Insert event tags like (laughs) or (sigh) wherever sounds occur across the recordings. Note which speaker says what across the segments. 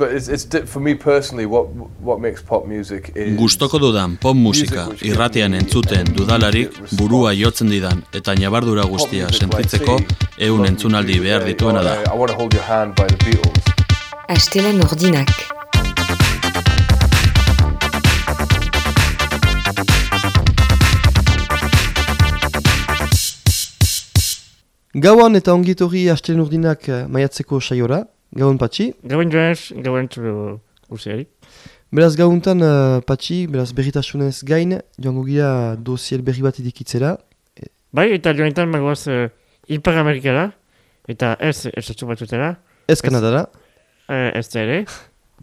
Speaker 1: but it's, it's di- for me personally what what makes pop music is
Speaker 2: Gustoko dudan pop musika irratian entzuten dudalarik burua jotzen didan eta nabardura guztia sentitzeko ehun entzunaldi behar dituena da.
Speaker 3: Astelen ordinak.
Speaker 4: Gauan eta ongitorri astelen urdinak eh, maiatzeko saiora, gauan patxi.
Speaker 5: Gauen joaz, gauen txuro usiari.
Speaker 4: Beraz gauntan uh, patxi, beraz berritasunez gain, joango gira dosiel berri bat idikitzera.
Speaker 5: Bai, eta joanetan magoaz uh, Ipar Amerikara, eta ez estatu batutera,
Speaker 4: Ez Kanadara,
Speaker 5: ez da ere.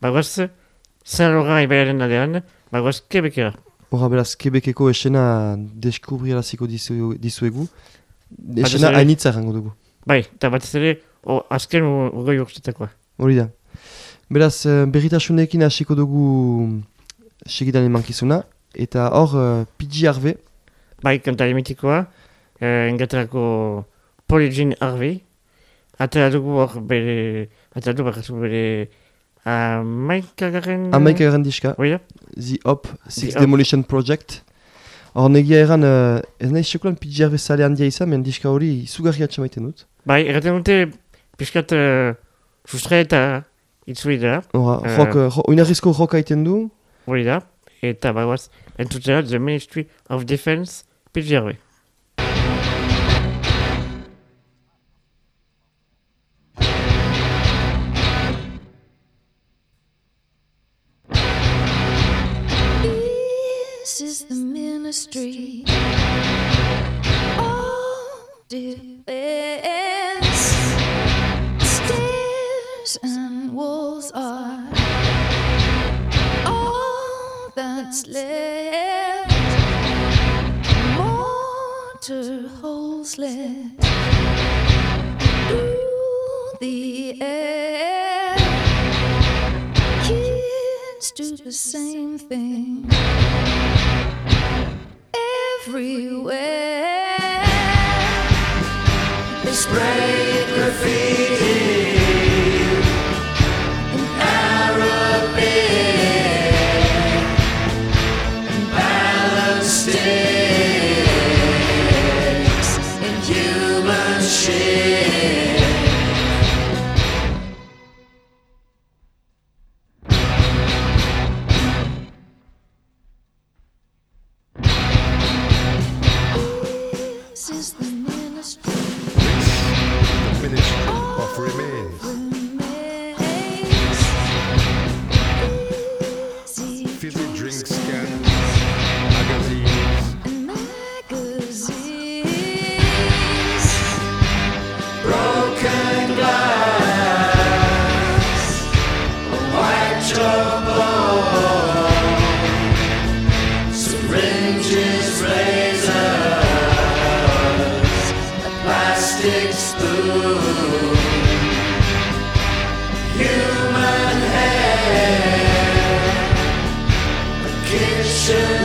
Speaker 5: Bagoaz, San Laurent ibaiaren aldean, bagoaz Quebecera.
Speaker 4: horra beraz Quebeceko esena deskubriaraziko dizu, dizuegu. Esena hainitza errango dugu.
Speaker 5: Bai, eta batez ere, o, azken ugoi urtetakoa.
Speaker 4: Hori da. Beraz, eh, berritasunekin hasiko dugu segidan emankizuna. Eta hor, uh, PG Harvey,
Speaker 5: Bai, kantari mitikoa, uh, Inglaterrako Polly Jean Harvey. Atera dugu hor bere, atera du bakatu bere amaikagaren...
Speaker 4: amaika erran diska,
Speaker 5: Hoi da?
Speaker 4: The Hop, Six
Speaker 5: The.
Speaker 4: Demolition Project. Hor negia eran, uh, ez nahi sekulan PG Harvey zale handia izan, men diska hori izugarri atxamaiten dut.
Speaker 5: Bai, erraten dute, piskat, uh, frustra eta itzuli dela,
Speaker 4: Horra,
Speaker 5: Eh.
Speaker 4: rock, uh, ro- oinarrizko rock aiten du,
Speaker 5: hori da, eta bagoaz, entzutela The Ministry of Defense, PG Harvey.
Speaker 6: This is the ministry of defense. Left. Mortar holes let through the air. Kids do the same thing everywhere. They spray
Speaker 7: plastic spoon, human hair, a kitchen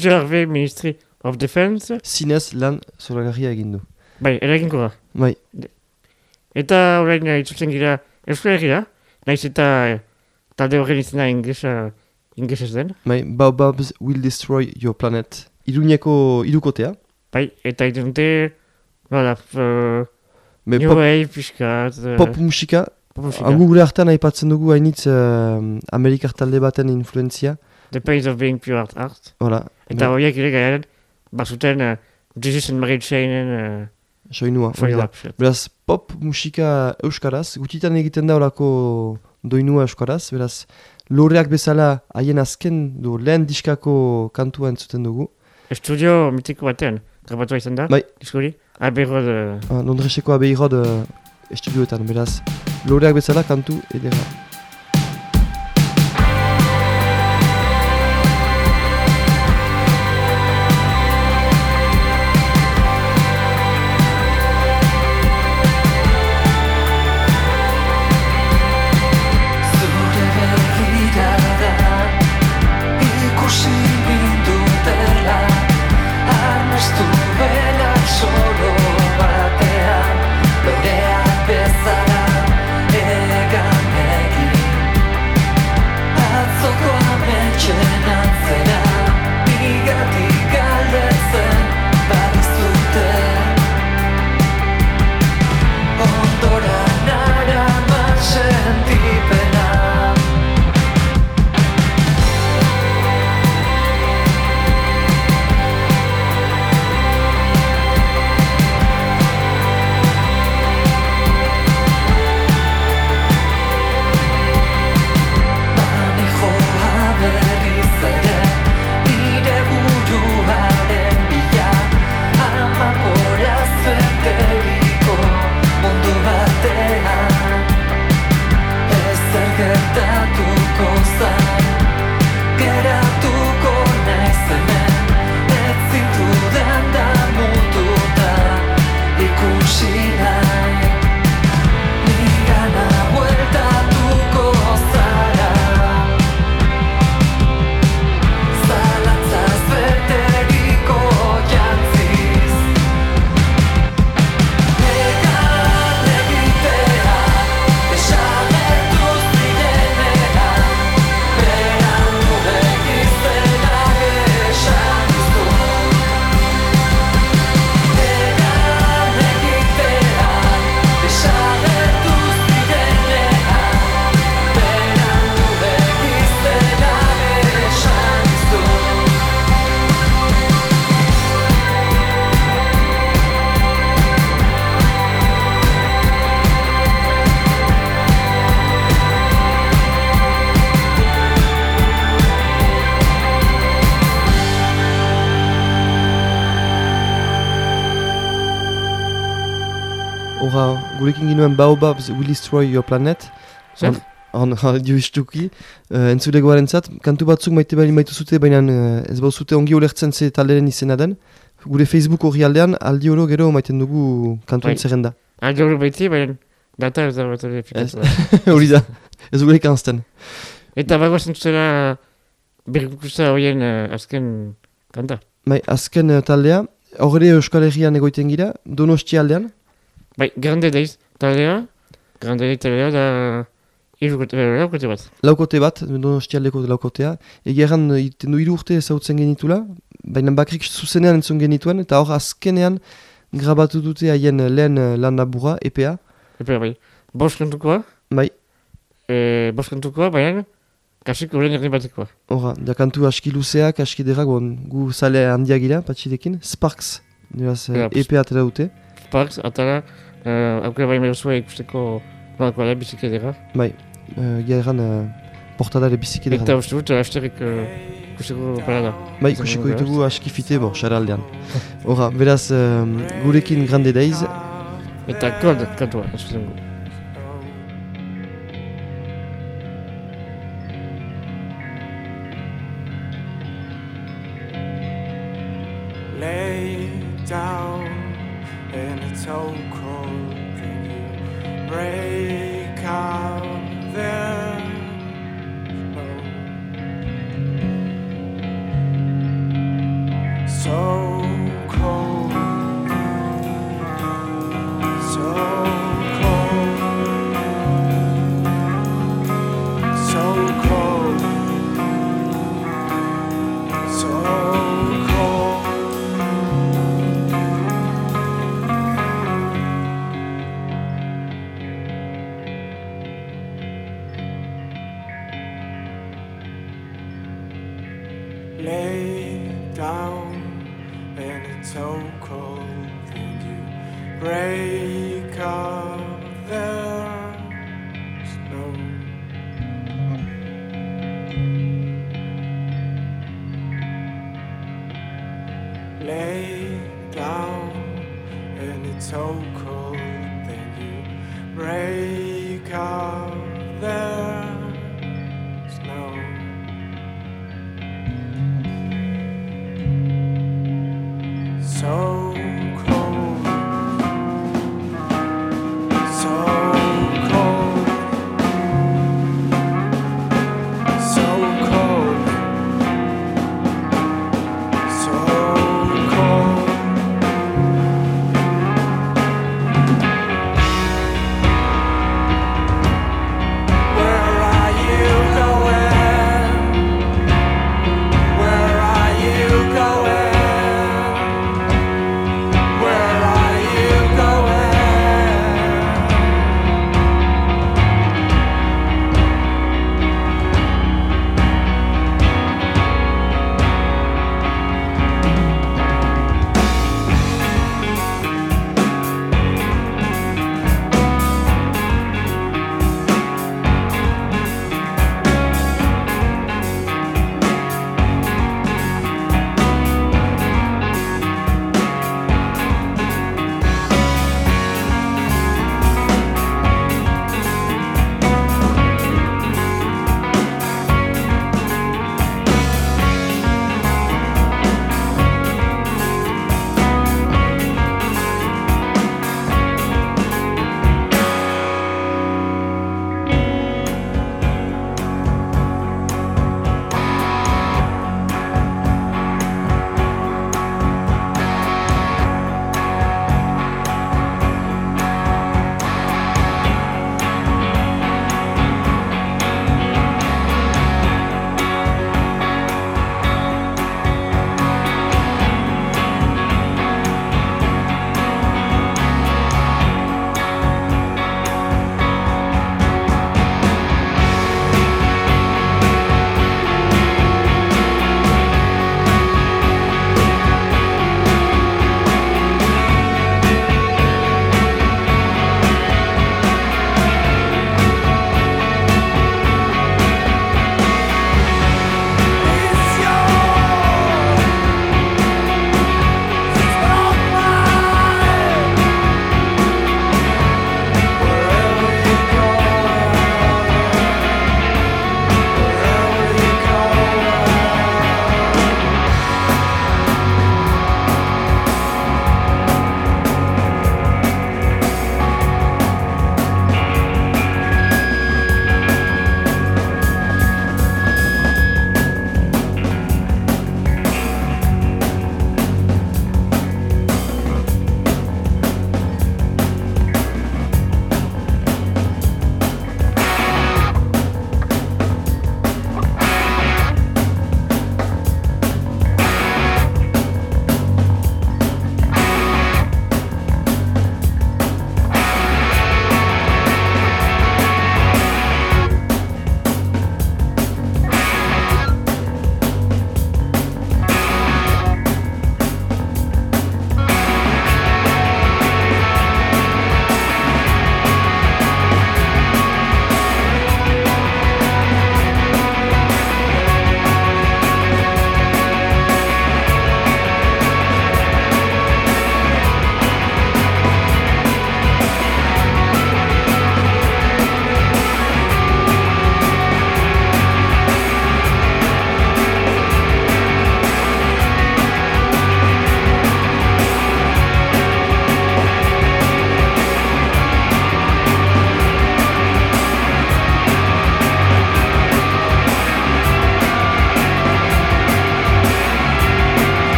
Speaker 5: Peter Ministry of Defense,
Speaker 8: Zinez lan zoragarria egin du.
Speaker 5: bai, eraginko da.
Speaker 8: Bai,
Speaker 5: Eta orain itzutzen gira Euskal Herria, naiz eta eh, talde horren izena inglesa, inglesez den.
Speaker 8: bai, Baobabs will destroy your planet. Iruñeko irukotea.
Speaker 5: Bai, eta idunte, voilà, uh,
Speaker 8: Me
Speaker 5: New
Speaker 8: pop,
Speaker 5: Wave pixkat. eh,
Speaker 8: pop musika,
Speaker 5: pop musika.
Speaker 8: Hagu gure hartan aipatzen dugu hainitz uh, Amerikar talde baten influenzia.
Speaker 5: The Pace of Being Pure Art Art.
Speaker 8: Hola,
Speaker 5: Eta horiek ere gaiaren, bazuten uh, Jesus and Mary Chainen uh,
Speaker 8: soinua. Beraz, pop musika euskaraz, gutitan egiten da horako doinua euskaraz, beraz, loreak bezala haien azken du lehen diskako kantua entzuten dugu.
Speaker 5: Estudio mitiko batean, grabatua izan da,
Speaker 8: Bai.
Speaker 5: diskori, abero de...
Speaker 8: Uh, Londreseko abeirod uh, estudioetan, beraz, loreak bezala kantu edera. Ginuen Baobabs will destroy your planet.
Speaker 5: Zer?
Speaker 8: Han, (laughs) radio istuki, uh, entzulegoaren zat, kantu batzuk maite bali maitu zute, baina uh, ez bau zute ongi ulertzen ze talderen izena den. Gure Facebook horri aldean, aldi oro gero maiten dugu kantuen
Speaker 5: Bai.
Speaker 8: zerrenda.
Speaker 5: Alde hori baiti, baina data ez da bat hori
Speaker 8: Ez.
Speaker 5: efikatu. (laughs)
Speaker 8: Hori da, ez gure kanzten.
Speaker 5: Eta bago zentzera birkukusa horien uh, azken kanta.
Speaker 8: Bai, azken uh, taldea, horre Euskal Herrian egoiten gira, donosti aldean,
Speaker 5: Bai, grande daiz taldea, grandari taldea da irukot, laukote eh, bat.
Speaker 8: Laukote bat, donostialdeko laukotea. Egia erran, eh, du hiru urte ezautzen genitula, baina bakrik zuzenean entzun genituen, eta hor azkenean grabatu dute haien eh, lehen lan nabura, EPA.
Speaker 5: EPA, bai. Bost kantukoa.
Speaker 8: Bai.
Speaker 5: E, bost kantukoa, baina kasiko lehen erdi batekoa.
Speaker 4: Horra, da kantu aski luzeak, aski derrak, bon, gu zale handiagira, patxidekin. Sparks, duaz,
Speaker 5: ja,
Speaker 4: EPA atera dute.
Speaker 5: Sparks, atara... Uh, Aukera bai mehuzu ikusteko nolako ala bizik edera.
Speaker 4: Bai, uh, gira egan uh, portada ere
Speaker 5: bizik
Speaker 4: edera.
Speaker 5: Eta uste dut, asterik ikusteko uh, parada.
Speaker 4: Bai,
Speaker 5: ikusteko
Speaker 4: ditugu aski fite bo, xara aldean. Hora, (laughs) beraz, um, euh, gurekin grande daiz.
Speaker 5: Eta kod,
Speaker 9: katua,
Speaker 3: eskuzen gu.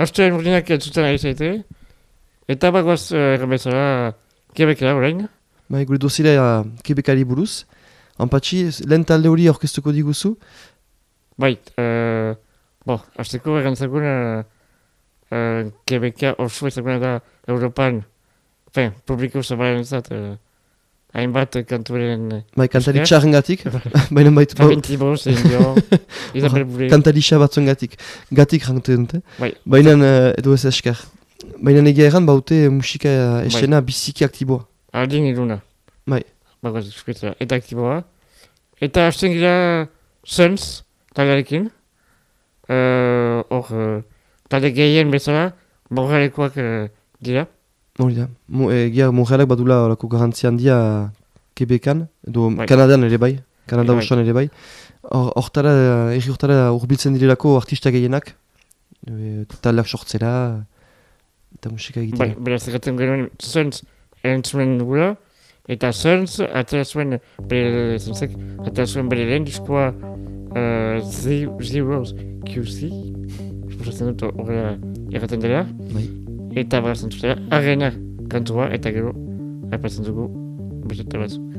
Speaker 5: Astean urdinak entzuten ari zaite. Eta bagoaz uh, errabezara Quebecera orain.
Speaker 4: Bai, gure dozira uh, Quebecari buruz. Anpatxi, lehen talde hori orkestuko diguzu.
Speaker 5: Bai, uh, bo, azteko erantzakun uh, uh, Quebecia oso ezaguna da Europan, fen, publiko zabaren zat, uh, hainbat kanturen uh,
Speaker 4: Bai, kantari
Speaker 5: Esker.
Speaker 4: txarren gatik. Baina baitu, ba,
Speaker 5: Fabien Thibault, Celine Dion, Isabel
Speaker 4: kantari xabatzen gatik. Gatik dute.
Speaker 5: Bai.
Speaker 4: Baina uh, edo ez esker. Baina egia erran baute musika uh, esena biziki aktiboa.
Speaker 5: Aldin iluna.
Speaker 4: Bai.
Speaker 5: Bagoaz eskuitzera, eta aktiboa. Eta hasten gira Suns, taldearekin. Uh, Hor, uh, talde gehien bezala, borralekoak uh, dira.
Speaker 4: Hori da. Mo, egia Montrealak badula horako garantzia handia Quebecan, edo
Speaker 5: Bai.
Speaker 4: Kanadan ere bai. Kanada
Speaker 5: Bai.
Speaker 4: osoan ere bai. Hor- Hortara, erri hortara urbiltzen direlako artista gehienak. E, taldeak sortzera eta musika
Speaker 5: Bai,
Speaker 4: egitea.
Speaker 5: beraz egaten genuen Suns entzumen dugula. Eta Suns atera zuen bere zentzek, atera zuen bere lehen diskoa uh, Ze- Zeros QC. Suposatzen dut horrela erraten dela.
Speaker 4: Bai.
Speaker 5: Eta beraz entzutera, arena kantua eta gero aipatzen dugu beste batzuk.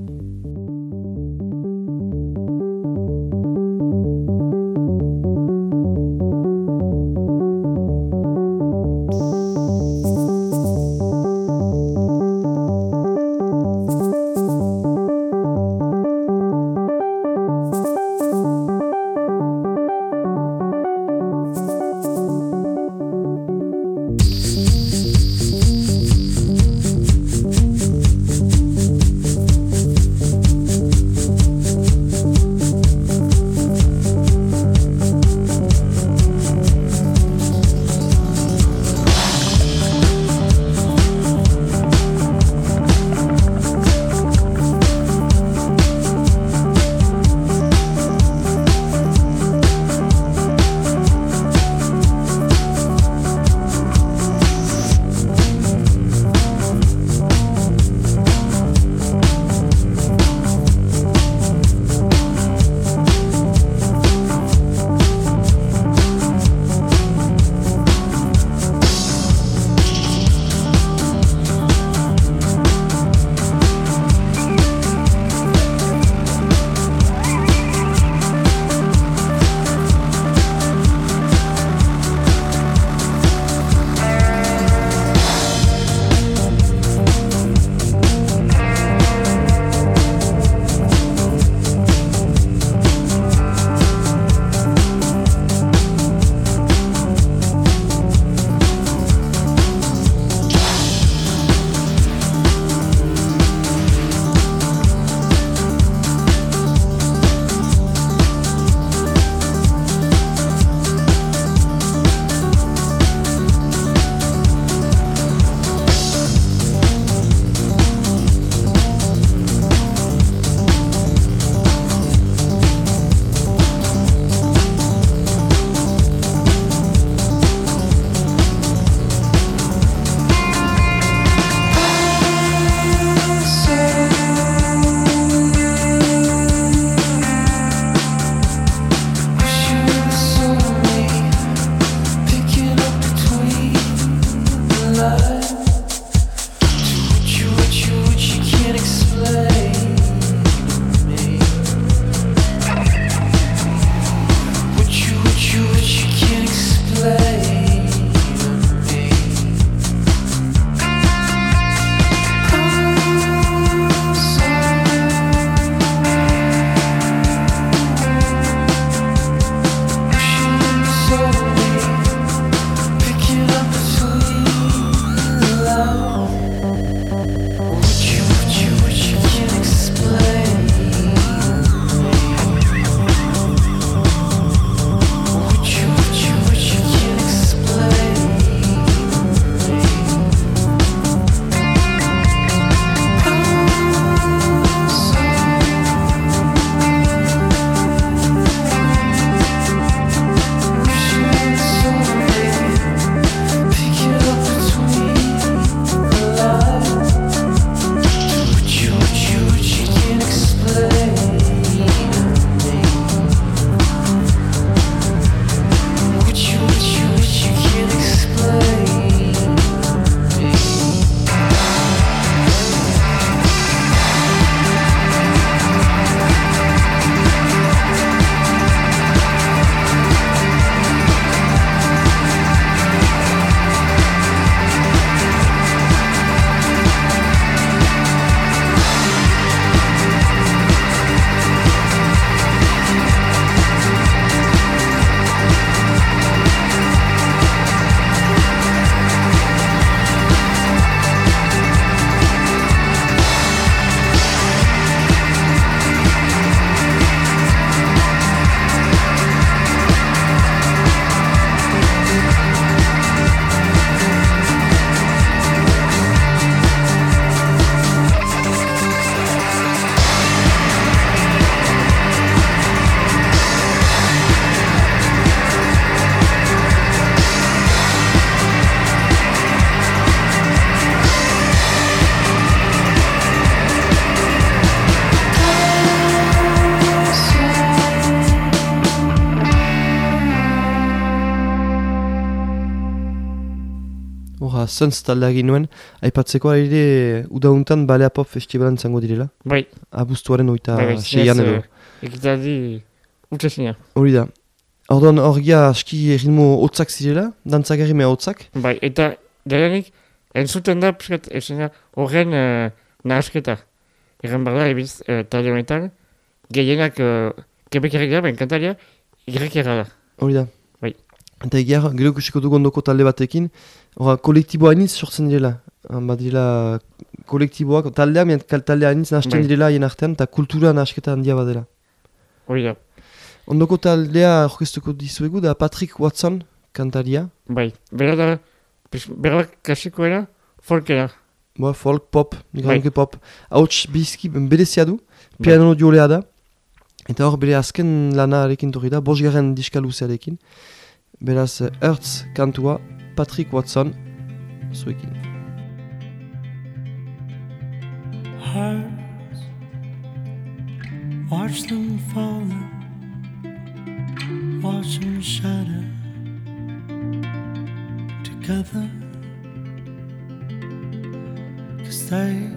Speaker 4: Suns taldea egin nuen, aipatzeko ere udauntan Balea Pop Festivalan zango direla,
Speaker 5: Bai,
Speaker 4: abuztuaren oita
Speaker 5: bai, bai,
Speaker 4: seian edo.
Speaker 5: eh, ekitaldi utxezina.
Speaker 4: Hori da. Orduan horgia aski ritmo hotzak zirela, dantzagarri mea hotzak.
Speaker 5: Bai, eta delanik, entzuten da, piskat, esena, horren uh, nahasketa. Egan behar da, ebiz, uh, talde honetan, gehienak uh, kebekerrik da, ben kantaria, igrekerra da.
Speaker 4: Hori da.
Speaker 5: Bai.
Speaker 4: Eta egia, gero ikusiko dugu ondoko talde batekin, hora, kolektiboa hainitz sortzen direla. Han Badira kolektiboak, taldea, mian taldea hainitz nahazten
Speaker 5: Bai.
Speaker 4: direla haien artean, eta kultura nahasketa handia badela.
Speaker 5: Hori da,
Speaker 4: Ondoko taldea orkestuko dizuegu da Patrick Watson kantaria.
Speaker 5: bai. Bera da, bera da klasikoena, folkera.
Speaker 4: Boa, folk, pop, nik
Speaker 5: Bai.
Speaker 4: pop. Hauts bizki berezia du, piano diolea da. Eta hor bere azken lanarekin torri da, bosgarren diska luzearekin. Beraz, Earth kantua, Patrick Watson, zuekin.
Speaker 10: Watch them fall, watch them shatter together. Cause they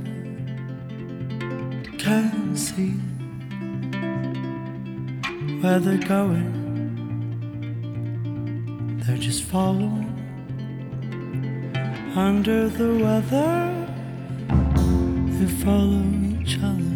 Speaker 10: can't see where they're going, they're just following under the weather they follow each other.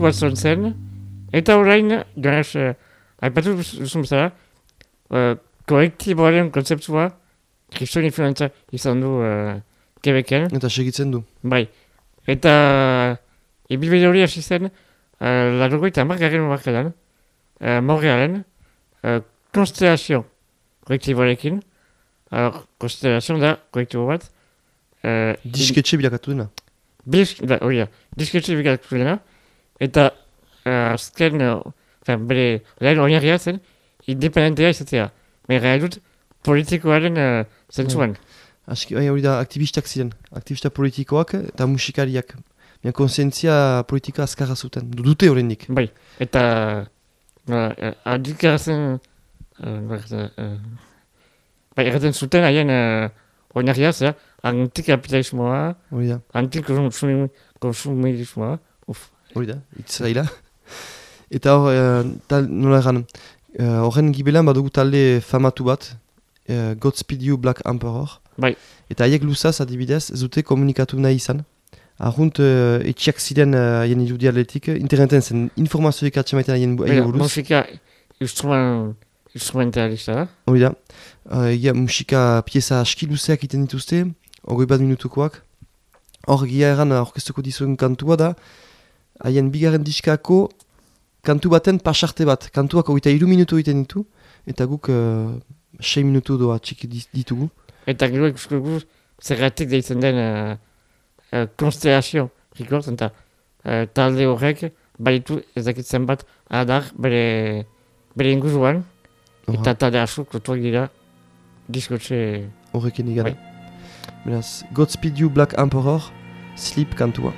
Speaker 5: Watson zen, eta orain, Jonas, uh, aipatu duzun bezala, uh, kolektiboaren konzeptua, kriston influentza izan du uh, Quebecen.
Speaker 4: Eta segitzen du.
Speaker 5: Bai. Eta ibilbide hori hasi zen, uh, larogoita margarren markadan, uh, Montrealen, uh, konstelazio kolektiboarekin, Alors, konstelazio da kolektibo bat, uh,
Speaker 4: Disketxe bilakatu dena.
Speaker 5: Disk, da, hori da, disketxe bigatu dena, eta uh, azken, uh, bere, lehen oinarria zen, independentea izatea. Mera dut, politikoaren uh, zentzuan.
Speaker 4: Aski, bai, hori da, aktivistak ziren. Aktivista politikoak eta musikariak. Baina konsientzia politika azkarra zuten. Du- Dute horrendik.
Speaker 5: Bai, eta uh, adikarazen, uh, nola erraten, uh, bai, erraten zuten haien uh, oinarria, zera, antikapitalismoa,
Speaker 4: Hori da. Hori da, itzaila. Eta hor, tal, nola egan, eh, horren gibelan badugu talde famatu bat, eh, Godspeed You Black Emperor.
Speaker 5: Bai.
Speaker 4: Eta haiek luzaz adibidez, ez dute komunikatu nahi izan. Arrunt, uh, etxiak ziren haien irudialetik, interneten zen informazioik atxemaiten haien buruz.
Speaker 5: musika instrument, instrumentalista da,
Speaker 4: Hori da. Uh, egia musika pieza aski luzeak iten dituzte, hogei bat minutukoak. Hor egia eran orkestuko dizuen kantua da, haien bigarren diskako kantu baten pasarte bat. Kantuak hogeita iru minutu egiten ditu, eta guk uh, sei minutu doa txiki di- ditugu.
Speaker 5: eta gero ikusko dugu zergatik deitzen den uh, uh, konstelazio records, eta uh, talde horrek baditu ezakitzen bat adar bere, bere inguruan, eta talde asko lotuak dira diskotxe
Speaker 4: Horrekin igana.
Speaker 5: Bai.
Speaker 4: Beraz, Godspeed You Black Emperor, Sleep kantua.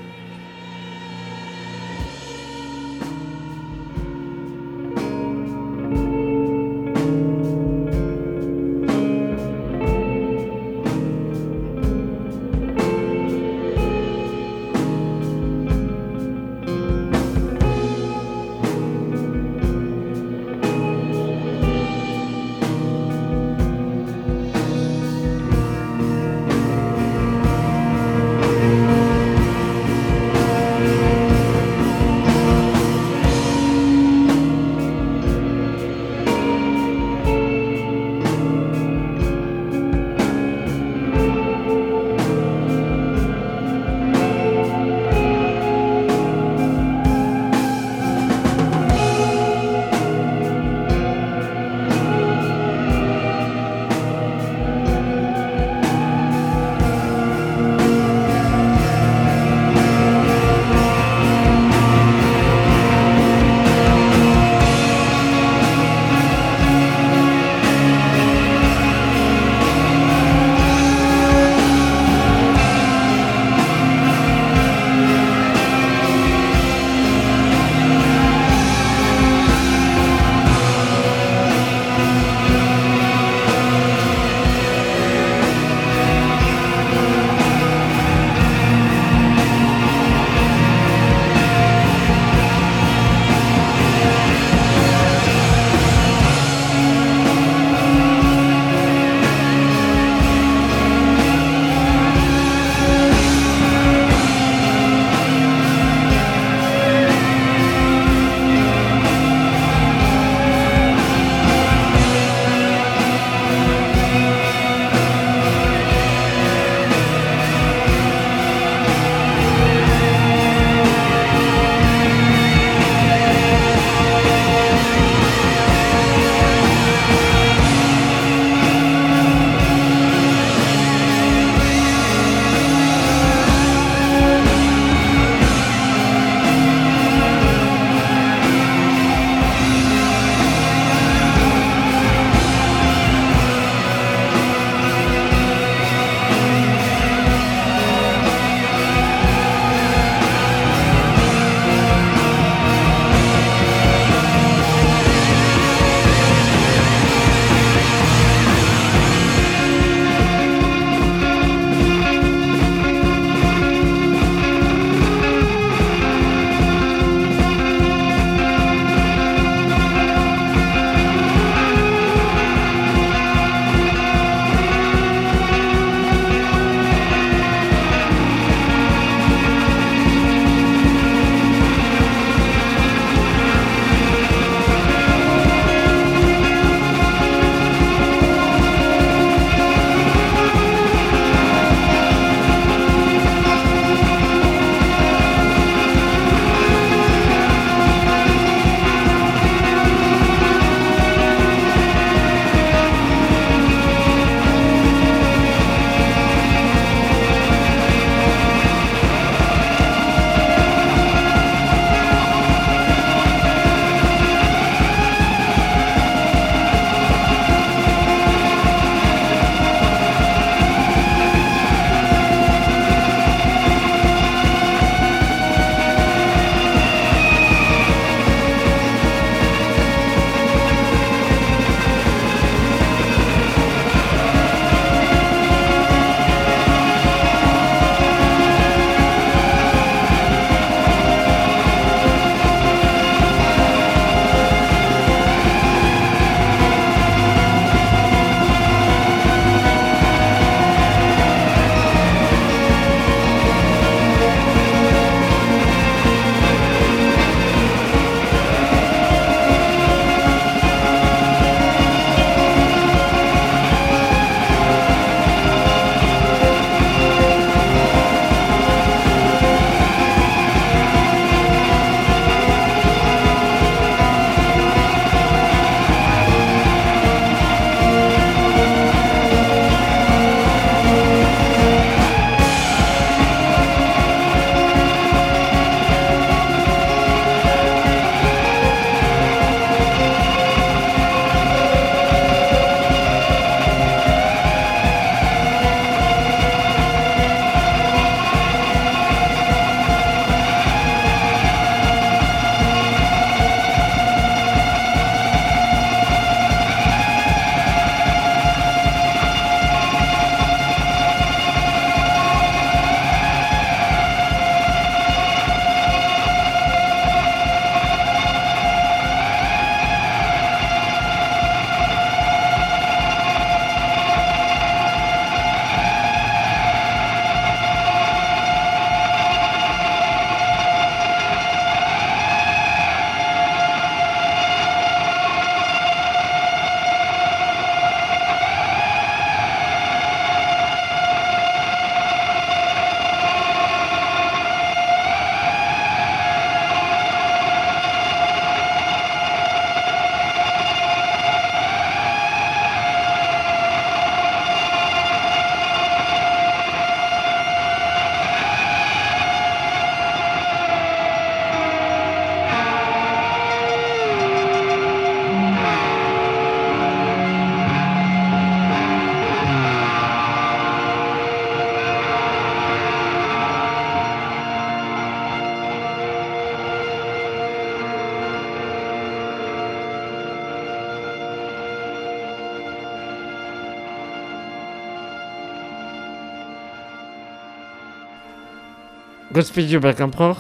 Speaker 5: Gospel Black Emperor,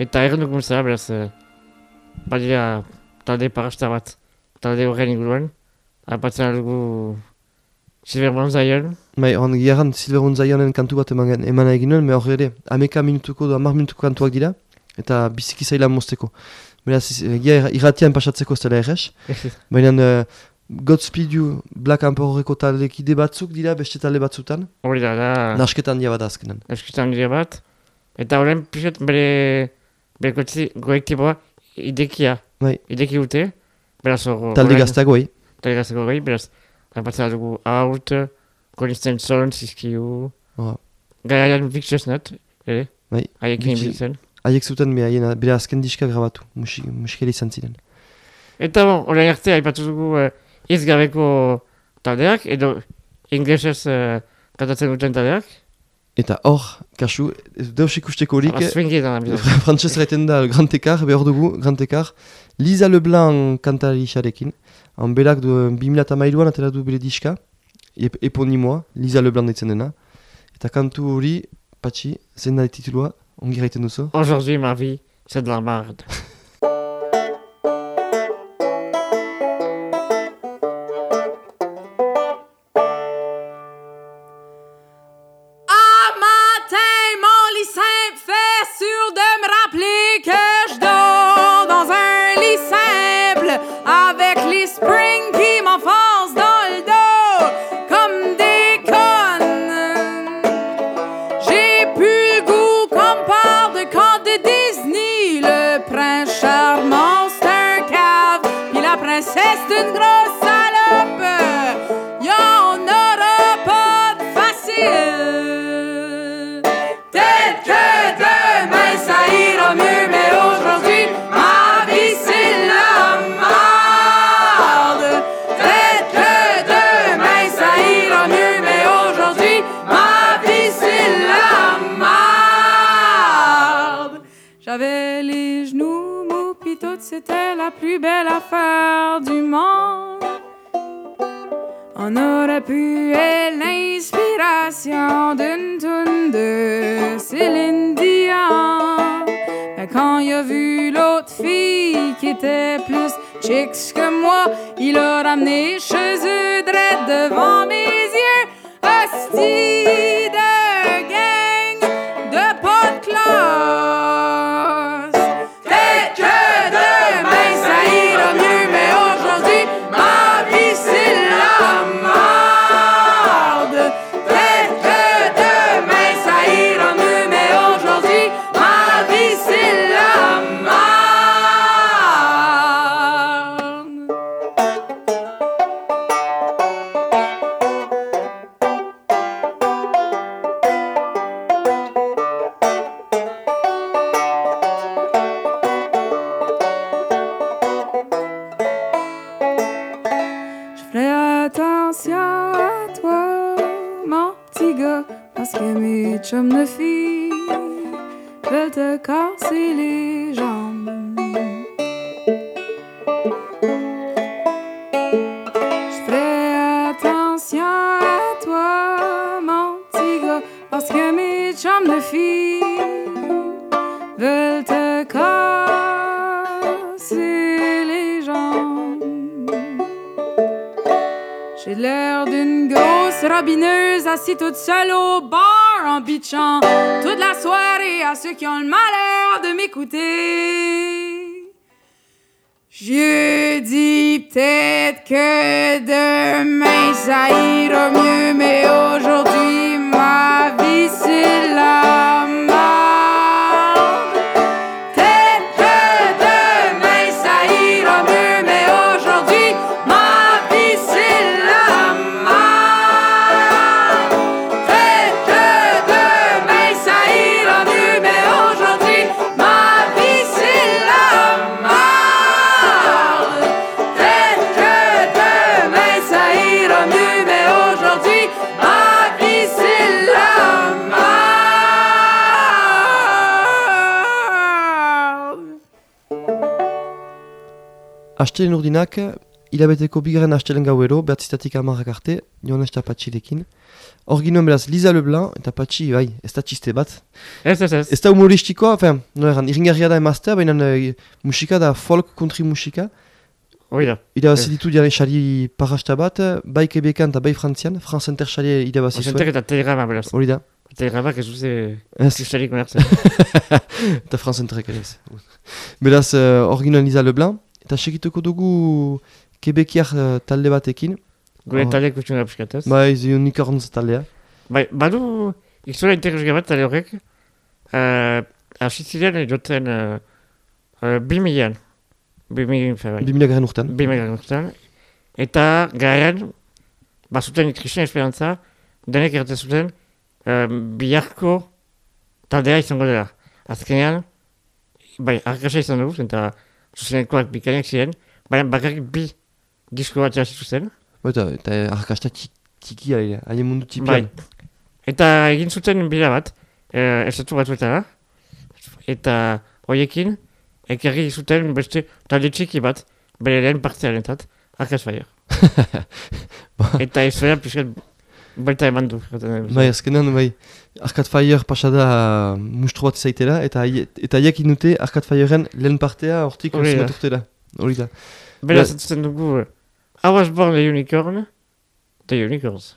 Speaker 5: eta erren dugun zera, beraz, uh, badira talde parasta bat, talde horren inguruan, apatzen dugu Silver Bronze Zion,
Speaker 4: Bai, hon giaran Silver on Zionen kantu bat eman, eman egin nuen, me hor ere, ameka minutuko, do amar minutuko kantuak dira, eta biziki zaila mozteko. Beraz, egia irratian pasatzeko ez dela errez, baina (laughs) uh, Godspeed You Black Emperoreko taldekide batzuk dira beste talde batzutan,
Speaker 5: hori da, da,
Speaker 4: nasketan dia bat azkenan.
Speaker 5: eskutan dira bat, eta horren pixet bere, bere kotzi goektiboa idekia,
Speaker 4: Bai.
Speaker 5: ideki dute, beraz hor...
Speaker 4: Talde
Speaker 5: orain-
Speaker 4: gazteago, bai.
Speaker 5: talde gazteko gai, beraz, apatzen dugu Out, Colin Son, Zizkiu,
Speaker 4: Oh.
Speaker 5: Gaian Vicious Nut, ere,
Speaker 4: Bai.
Speaker 5: haiekin
Speaker 4: Vici-
Speaker 5: biltzen.
Speaker 4: Haiek zuten be haien bere azken diska grabatu, musik, musikari izan ziren.
Speaker 5: Eta bon, orain arte aipatu dugu uh, izgabeko taldeak, edo inglesez uh, kantatzen duten taldeak,
Speaker 4: Eta hor, kasu, deus ikusteko horik,
Speaker 5: Aba swingi da
Speaker 4: Grand Ekar, behar dugu, Grand Ekar, Lisa Leblanc kantari xarekin, han berak du 2008an atera du bere diska, ep eponimoa, Lisa Leblanc ditzen dena, eta kantu hori, patxi, zein da titulua, ongi gaiten duzu?
Speaker 5: Aujourd'hui, ma vie, c'est de la merde. (laughs)
Speaker 11: il a vu l'autre fille qui était plus chicks que moi, il a ramené chez eux drette devant mes yeux. Hostie merde.
Speaker 4: Astelen urdinak, hilabeteko bigarren astelen gauero, behatzitatik amarrak arte, Jonas eta Patxirekin. Hor ginoen beraz, Liza Leblanc, eta Patxi, bai, ez da txiste bat.
Speaker 5: Ez, ez, ez.
Speaker 4: Ez da humoristikoa, enfin, no eran, iringarria da emaztea, baina eh, musika da folk country musika.
Speaker 5: Hoi da.
Speaker 4: Irabazi ditu diaren xari parrasta bat, bai Quebecan eta bai Frantzian, France Inter xari irabazi zuen.
Speaker 5: eta telegrama, beraz.
Speaker 4: Hori da.
Speaker 5: Telegramak ez duze
Speaker 4: Ez.
Speaker 5: kristarik (laughs) onertzen.
Speaker 4: eta France Interrek ere ez. Beraz, eh, hor ginoen Liza Leblanc, eta segituko dugu Quebeciar eh, talde batekin.
Speaker 5: Gure
Speaker 4: Oh.
Speaker 5: talde kutxuna piskataz.
Speaker 4: Bai, The Unicorns taldea.
Speaker 5: Bai, badu, ikzola interesgarri bat talde horrek, uh, hasi ziren jotzen uh, uh, bi milian. Bi milian, fe, bai.
Speaker 4: 2000 garen urtean.
Speaker 5: Bi milian urtean. Eta garen, bazuten Christian Esperantza, denek erraten zuten, uh, biharko taldea izango dela. Azkenean, bai, arkasa izan dugu, eta zuzenekoak bikainak ziren, baina bakarrik bi disko bat.
Speaker 4: Bai, Eta, eta arkasta txik- txikia ere, haien mundu
Speaker 5: Bai.
Speaker 4: txipian.
Speaker 5: Eta egin zuten bira bat, eh, estatu batzuetara, eta horiekin, ekarri zuten beste talde txiki bat, bere lehen partearen zat, Arkas Fire. (laughs) eta ez zera pixkat baita eman du.
Speaker 4: Bai, azkenean, bai, Arcade Fire pasada mustru bat zaitela, eta eta haiek inute Arcade Fireen lehen partea hortik urtera. Hori da.
Speaker 5: Beraz,
Speaker 4: Bai.
Speaker 5: entzuten dugu, was born a unicorn, the unicorns.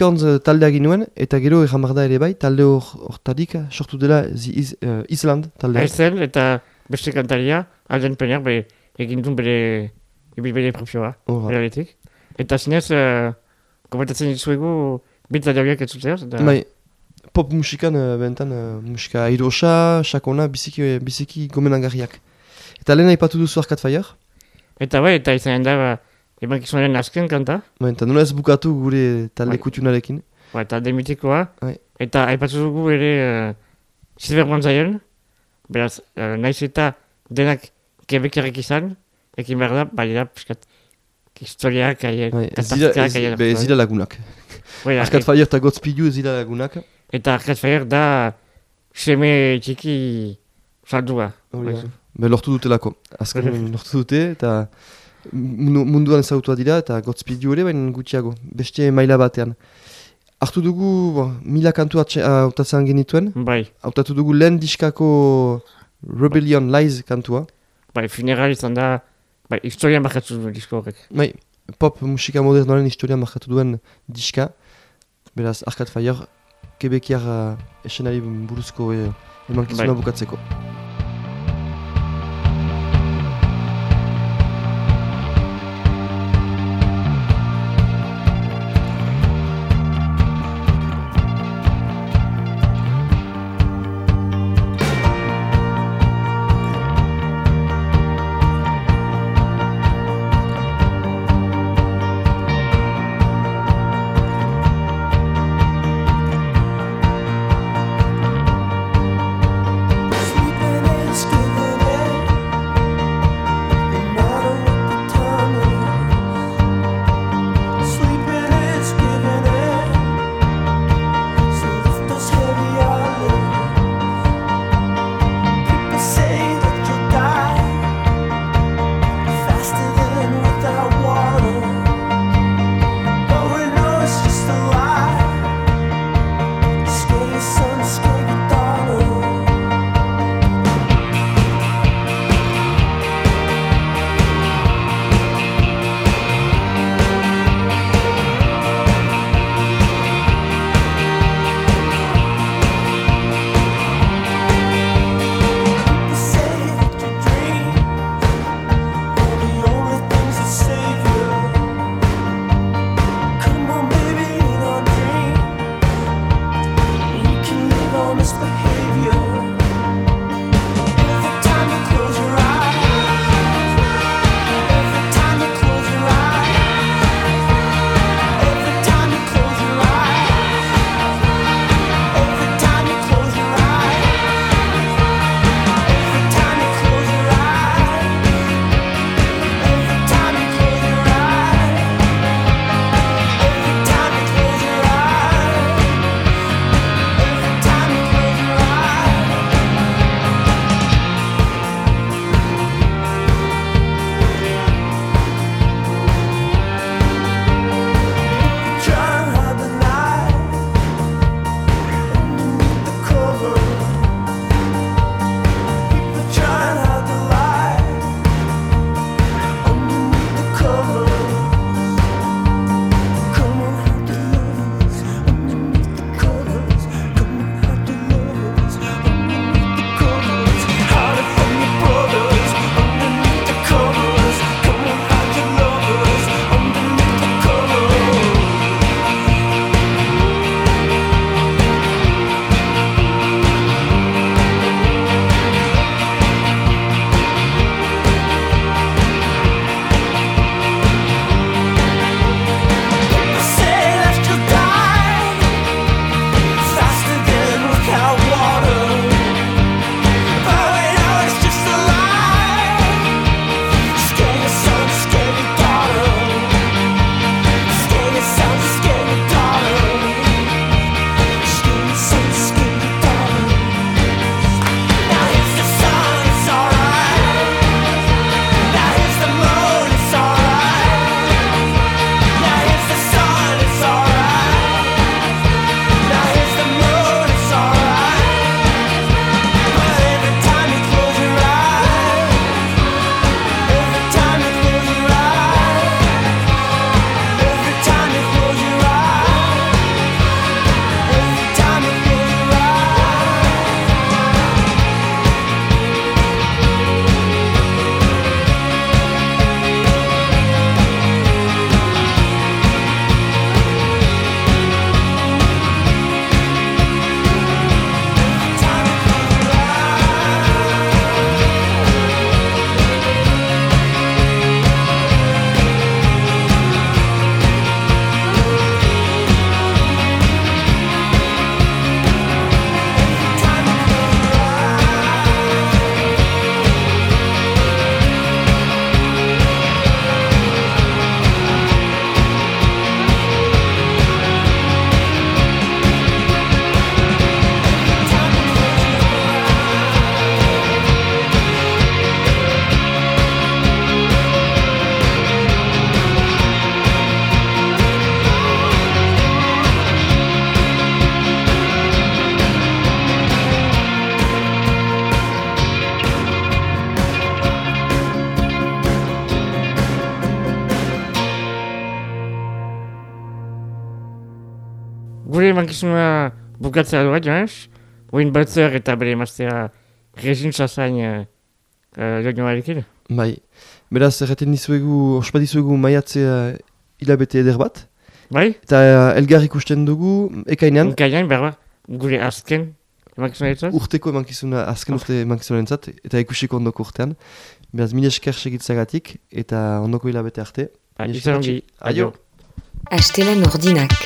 Speaker 9: Unicorns
Speaker 4: eh, taldea ginuen, eta gero erramar da ere bai, talde hor hortarik eh, sortu dela zi Is, eh, Island taldea.
Speaker 5: Aizen eta beste kantaria, alden peneak bere, egin duen bere, ibilbide propioa,
Speaker 4: Hora.
Speaker 5: beraretik. Eta zinez, uh, komentatzen dizuegu, bitza jauriak ez zutea, eta...
Speaker 4: Bai, pop musikan, uh, bentan, uh, musika airosa, sakona, biziki, biziki gomenangarriak. Eta lehen aipatu duzu Arcade Fire,
Speaker 5: Eta bai, eta izan da, ba, emankizunaren azken kanta,
Speaker 4: bai, eta nola ez bukatu gure talde
Speaker 5: Bai.
Speaker 4: kutunarekin.
Speaker 5: ba, eta demitikoa,
Speaker 4: Bai.
Speaker 5: eta aipatu dugu ere uh, Silver Gonzaien, beraz, uh, naiz eta denak kebekerrek izan, ekin behar da, bai da, piskat, historiak haien,
Speaker 4: Bai, ez dira,
Speaker 5: katartikak
Speaker 4: ez,
Speaker 5: haien.
Speaker 4: be, ez dira lagunak.
Speaker 5: Voilà,
Speaker 4: Arcade Fire eta You ez dira lagunak.
Speaker 5: Eta Arcade Fire da seme txiki saldua.
Speaker 4: Hori da. Be, lortu dutelako. Azken (laughs) lortu dute eta munduan ezagutua dira eta You ere baina gutxiago. Beste maila batean. Hartu dugu, bo, mila kantu atxe- hautatzen genituen.
Speaker 5: Bai,
Speaker 4: Hautatu dugu lehen diskako Rebellion Lies kantua.
Speaker 5: bai, funeral izan da, bai, historian bakatzu duen disko horrek.
Speaker 4: Bai, pop musika modernoaren historia markatu duen diska. Beraz, Arcade Fire, Quebeciar uh, esenari buruzko eh, emankizuna
Speaker 5: Bai.
Speaker 4: bukatzeko.
Speaker 5: Gure mankizuna bukatzea doa, joaz. Wayne Butler eta bere emaztea Regin Sasain uh, uh.
Speaker 4: Bai, beraz, erraten dizuegu, ospa dizuegu maiatzea hilabete eder bat.
Speaker 5: Bai?
Speaker 4: Eta uh, elgar ikusten dugu, ekainean,
Speaker 5: Kainan, berba, gure azken emankizuna ditzaz.
Speaker 4: urteko emankizuna, azken urte emankizunaren zat, eta ikusiko ondoko urtean. Beraz, mila esker segitzagatik, eta ondoko hilabete arte.
Speaker 5: Ba, izan ongi.
Speaker 4: Aio.
Speaker 3: Astelen ordinak.